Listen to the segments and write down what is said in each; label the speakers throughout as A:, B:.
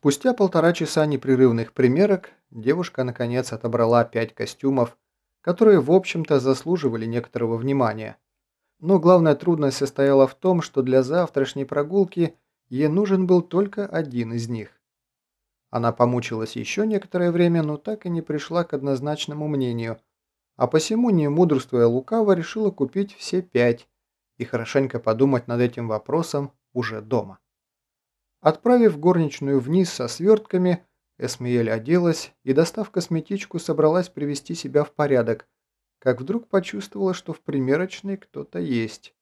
A: Спустя полтора часа непрерывных примерок девушка наконец отобрала пять костюмов, которые в общем-то заслуживали некоторого внимания. Но главная трудность состояла в том, что для завтрашней прогулки ей нужен был только один из них. Она помучилась еще некоторое время, но так и не пришла к однозначному мнению, а посему, не мудрствуя лукаво, решила купить все пять и хорошенько подумать над этим вопросом уже дома. Отправив горничную вниз со свертками, Эсмиэль оделась и, достав косметичку, собралась привести себя в порядок, как вдруг почувствовала, что в примерочной кто-то есть.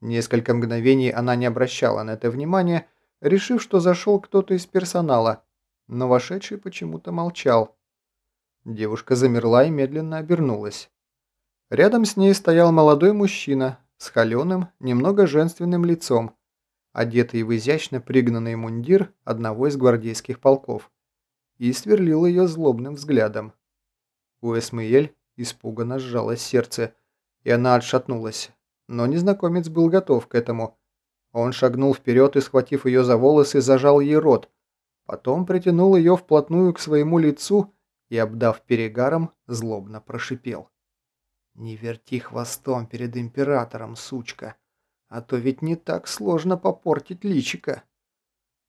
A: Несколько мгновений она не обращала на это внимания, решив, что зашел кто-то из персонала, но вошедший почему-то молчал. Девушка замерла и медленно обернулась. Рядом с ней стоял молодой мужчина с холеным, немного женственным лицом, одетый в изящно пригнанный мундир одного из гвардейских полков, и сверлил ее злобным взглядом. У Эсмеэль испуганно сжалось сердце, и она отшатнулась, но незнакомец был готов к этому. Он шагнул вперед и, схватив ее за волосы, зажал ей рот, потом притянул ее вплотную к своему лицу и, обдав перегаром, злобно прошипел. «Не верти хвостом перед императором, сучка!» А то ведь не так сложно попортить личика.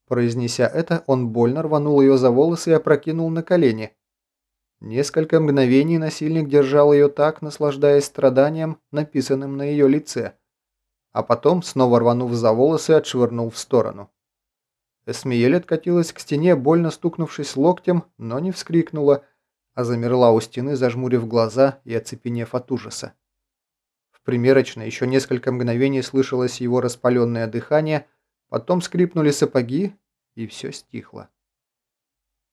A: Произнеся это, он больно рванул ее за волосы и опрокинул на колени. Несколько мгновений насильник держал ее так, наслаждаясь страданием, написанным на ее лице. А потом, снова рванув за волосы, отшвырнул в сторону. Эсмиель откатилась к стене, больно стукнувшись локтем, но не вскрикнула, а замерла у стены, зажмурив глаза и оцепенев от ужаса. В примерочной еще несколько мгновений слышалось его распаленное дыхание, потом скрипнули сапоги, и все стихло.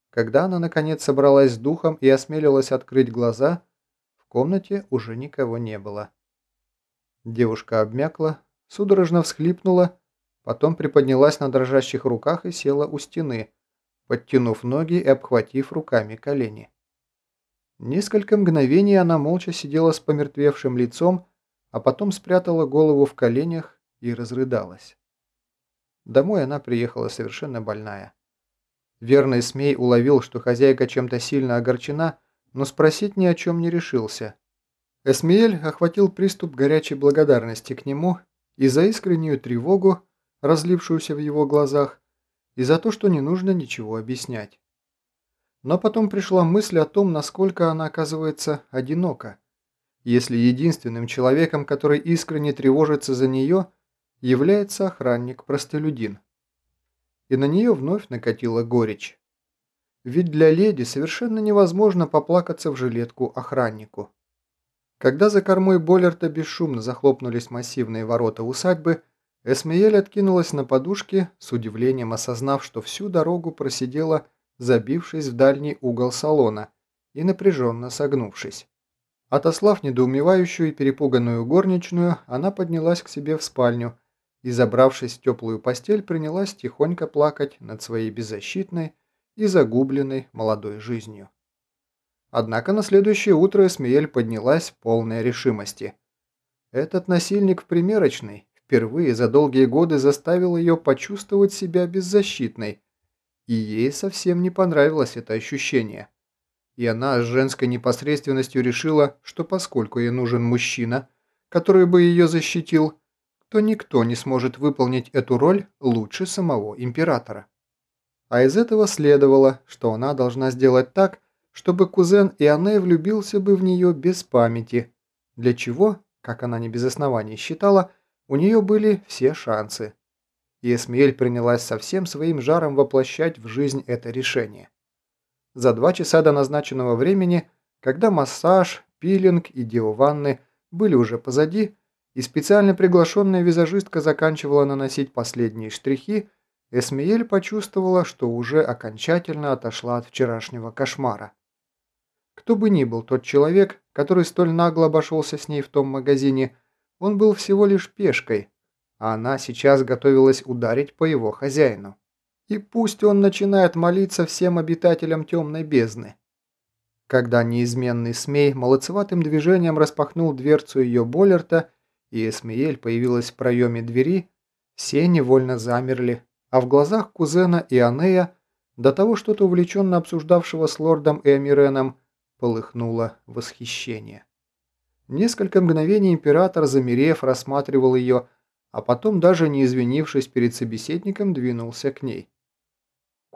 A: Когда она наконец собралась с духом и осмелилась открыть глаза, в комнате уже никого не было. Девушка обмякла, судорожно всхлипнула, потом приподнялась на дрожащих руках и села у стены, подтянув ноги и обхватив руками колени. Несколько мгновений она молча сидела с помертвевшим лицом, а потом спрятала голову в коленях и разрыдалась. Домой она приехала совершенно больная. Верный Смей уловил, что хозяйка чем-то сильно огорчена, но спросить ни о чем не решился. Эсмиэль охватил приступ горячей благодарности к нему и за искреннюю тревогу, разлившуюся в его глазах, и за то, что не нужно ничего объяснять. Но потом пришла мысль о том, насколько она оказывается одинока, если единственным человеком, который искренне тревожится за нее, является охранник-простолюдин. И на нее вновь накатила горечь. Ведь для леди совершенно невозможно поплакаться в жилетку охраннику. Когда за кормой Боллерта бесшумно захлопнулись массивные ворота усадьбы, Эсмеель откинулась на подушке, с удивлением осознав, что всю дорогу просидела, забившись в дальний угол салона и напряженно согнувшись. Отослав недоумевающую и перепуганную горничную, она поднялась к себе в спальню и, забравшись в теплую постель, принялась тихонько плакать над своей беззащитной и загубленной молодой жизнью. Однако на следующее утро Эсмеель поднялась полной решимости. Этот насильник в примерочной впервые за долгие годы заставил ее почувствовать себя беззащитной, и ей совсем не понравилось это ощущение и она с женской непосредственностью решила, что поскольку ей нужен мужчина, который бы ее защитил, то никто не сможет выполнить эту роль лучше самого императора. А из этого следовало, что она должна сделать так, чтобы кузен Ионе влюбился бы в нее без памяти, для чего, как она не без оснований считала, у нее были все шансы. И Эсмель принялась со всем своим жаром воплощать в жизнь это решение за два часа до назначенного времени, когда массаж, пилинг и диованны были уже позади, и специально приглашенная визажистка заканчивала наносить последние штрихи, Эсмиель почувствовала, что уже окончательно отошла от вчерашнего кошмара. Кто бы ни был тот человек, который столь нагло обошелся с ней в том магазине, он был всего лишь пешкой, а она сейчас готовилась ударить по его хозяину. И пусть он начинает молиться всем обитателям темной бездны. Когда неизменный Смей молодцеватым движением распахнул дверцу ее Боллерта, и Эсмеель появилась в проеме двери, все невольно замерли, а в глазах кузена и Анея до того что-то увлеченно обсуждавшего с лордом Эмиреном, полыхнуло восхищение. Несколько мгновений император, замерев, рассматривал ее, а потом, даже не извинившись перед собеседником, двинулся к ней.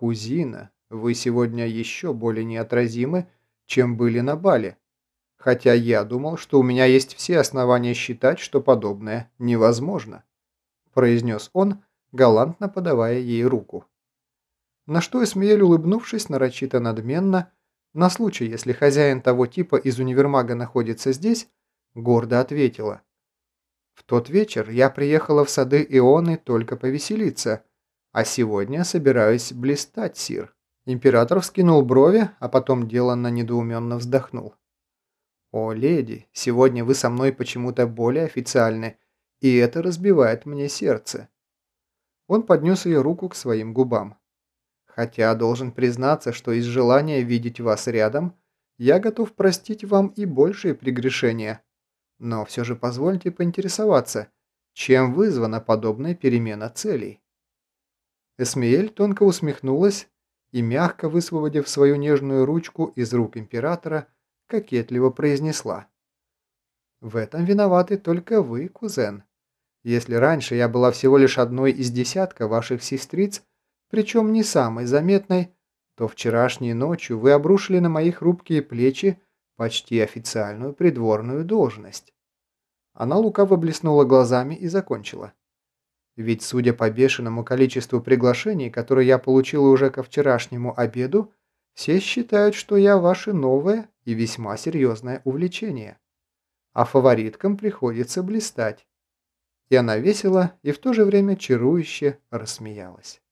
A: «Кузина, вы сегодня еще более неотразимы, чем были на бале, хотя я думал, что у меня есть все основания считать, что подобное невозможно», произнес он, галантно подавая ей руку. На что Эсмеель, улыбнувшись нарочито надменно, на случай, если хозяин того типа из универмага находится здесь, гордо ответила. «В тот вечер я приехала в сады Ионы только повеселиться, а сегодня собираюсь блистать, сир». Император вскинул брови, а потом деланно недоуменно вздохнул. «О, леди, сегодня вы со мной почему-то более официальны, и это разбивает мне сердце». Он поднес ее руку к своим губам. «Хотя должен признаться, что из желания видеть вас рядом, я готов простить вам и большие прегрешения. Но все же позвольте поинтересоваться, чем вызвана подобная перемена целей?» Эсмеэль тонко усмехнулась и, мягко высвободив свою нежную ручку из рук императора, кокетливо произнесла. «В этом виноваты только вы, кузен. Если раньше я была всего лишь одной из десятка ваших сестриц, причем не самой заметной, то вчерашней ночью вы обрушили на мои хрупкие плечи почти официальную придворную должность». Она лукаво блеснула глазами и закончила. Ведь, судя по бешеному количеству приглашений, которые я получила уже ко вчерашнему обеду, все считают, что я ваше новое и весьма серьезное увлечение. А фавориткам приходится блистать. И она весело и в то же время чарующе рассмеялась.